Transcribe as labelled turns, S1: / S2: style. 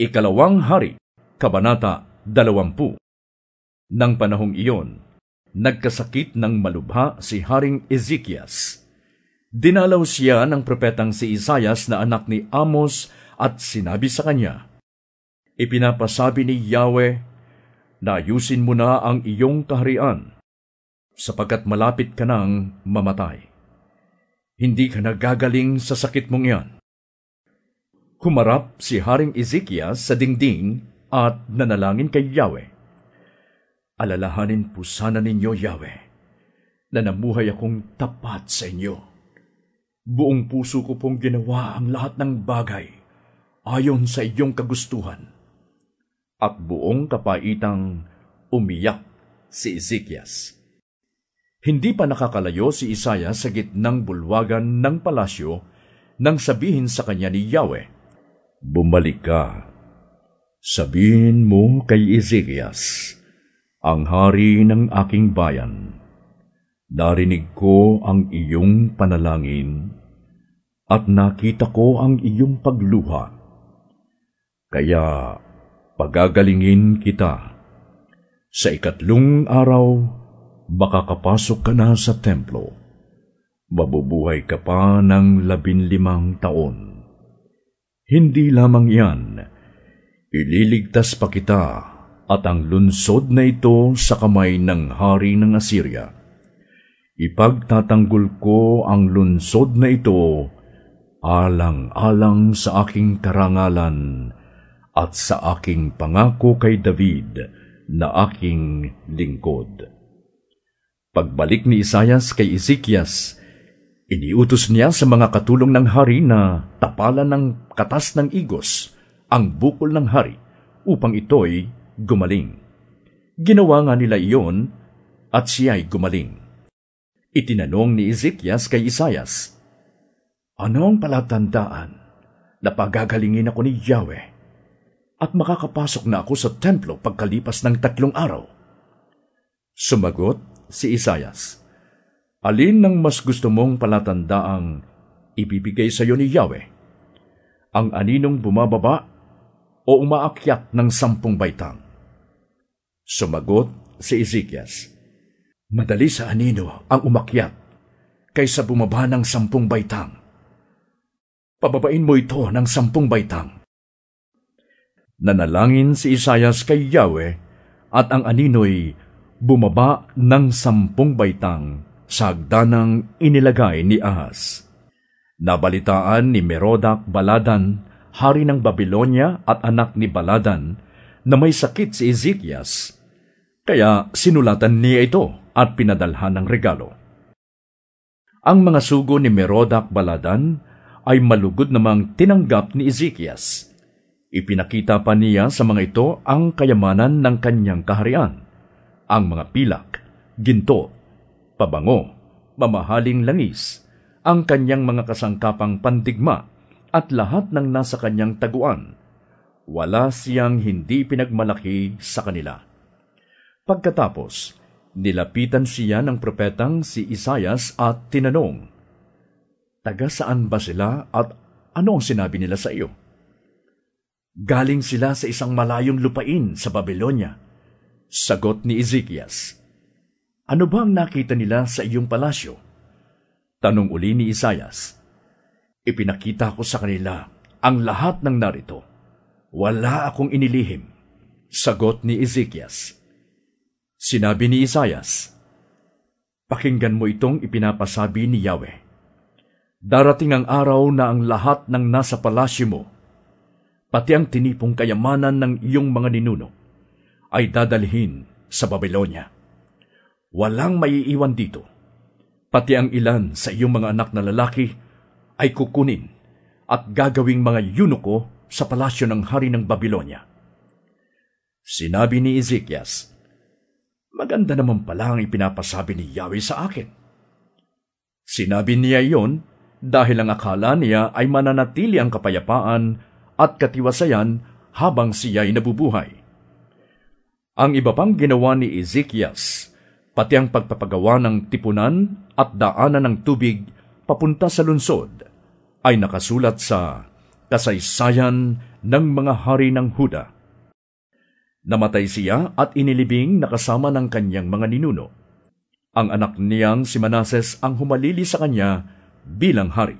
S1: Ikalawang Hari, Kabanata 20 Nang panahong iyon, nagkasakit ng malubha si Haring Ezekias. Dinalaw siya ng propetang si Isayas na anak ni Amos at sinabi sa kanya, Ipinapasabi ni Yahweh na ayusin mo na ang iyong kaharian sapagkat malapit ka nang mamatay. Hindi ka nagagaling sa sakit mong iyan. Humarap si Haring Ezekias sa dingding at nanalangin kay Yahweh. Alalahanin po sana ninyo, Yahweh, na namuhay akong tapat sa inyo. Buong puso ko pong ginawa ang lahat ng bagay ayon sa iyong kagustuhan. At buong kapaitang umiyak si Ezekias. Hindi pa nakakalayo si Isaya sa gitnang bulwagan ng palasyo nang sabihin sa kanya ni Yahweh, Bumalik ka. Sabihin mo kay Ezekias, ang hari ng aking bayan. Narinig ko ang iyong panalangin at nakita ko ang iyong pagluha. Kaya pagagalingin kita. Sa ikatlong araw, makakapasok ka na sa templo. Mabubuhay ka pa ng labinlimang taon. Hindi lamang yan, ililigtas pa kita at ang lunsod na ito sa kamay ng hari ng Assyria. Ipagtatanggol ko ang lunsod na ito alang-alang sa aking karangalan at sa aking pangako kay David na aking lingkod. Pagbalik ni Isayas kay Ezekias, iniutos niya sa mga katulong ng hari na tapalan ng katas ng igos ang bukol ng hari upang ito'y gumaling. Ginawa nga nila iyon at siya'y gumaling. Itinanong ni Ezekias kay Isayas, Ano ang palatandaan na pagagalingin ako ni Yahweh at makakapasok na ako sa templo pagkalipas ng tatlong araw? Sumagot si Isayas, Alin ng mas gusto mong palatandaang ibibigay sa iyo ni Yahweh? Ang aninong bumababa o umaakyat ng sampung baitang? Sumagot si Ezekias, Madali sa anino ang umakyat kaysa bumaba ng sampung baitang. Pababain mo ito ng sampung baitang. Nanalangin si Isayas kay Yahweh at ang anino'y bumaba ng sampung baitang sa hagdanang inilagay ni Ahas. Nabalitaan ni Merodak Baladan, hari ng Babylonia at anak ni Baladan, na may sakit si Ezekias, kaya sinulatan niya ito at pinadalhan ng regalo. Ang mga sugo ni Merodak Baladan ay malugod namang tinanggap ni Ezekias. Ipinakita pa niya sa mga ito ang kayamanan ng kanyang kaharian ang mga pilak, ginto, pabango, mamahaling langis, ang kanyang mga kasangkapang pandigma at lahat ng nasa kanyang taguan. Wala siyang hindi pinagmalaki sa kanila. Pagkatapos, nilapitan siya ng propetang si Isayas at tinanong, Taga saan ba sila at ano ang sinabi nila sa iyo? Galing sila sa isang malayong lupain sa Babylonia Sagot ni Ezekias, Ano ba ang nakita nila sa iyong palasyo? Tanong uli ni Isayas, Ipinakita ko sa kanila ang lahat ng narito. Wala akong inilihim. Sagot ni Ezekias. Sinabi ni Isayas, Pakinggan mo itong ipinapasabi ni Yahweh. Darating ang araw na ang lahat ng nasa palasyo mo, pati ang tinipong kayamanan ng iyong mga ninuno, ay dadalhin sa Babylonia. Walang maiiwan dito. Pati ang ilan sa iyong mga anak na lalaki ay kukunin at gagawing mga yunuko sa palasyo ng hari ng Babylonia. Sinabi ni Ezekias, Maganda naman pala ang ipinapasabi ni Yahweh sa akin. Sinabi niya iyon dahil ang akala niya ay mananatili ang kapayapaan at katiwasayan habang siya ay nabubuhay. Ang iba pang ginawa ni Ezekias, pati ang pagpapagawa ng tipunan at daanan ng tubig papunta sa lunsod, ay nakasulat sa kasaysayan ng mga hari ng Huda. Namatay siya at inilibing nakasama ng kanyang mga ninuno. Ang anak niyang si Manases ang humalili sa kanya bilang hari.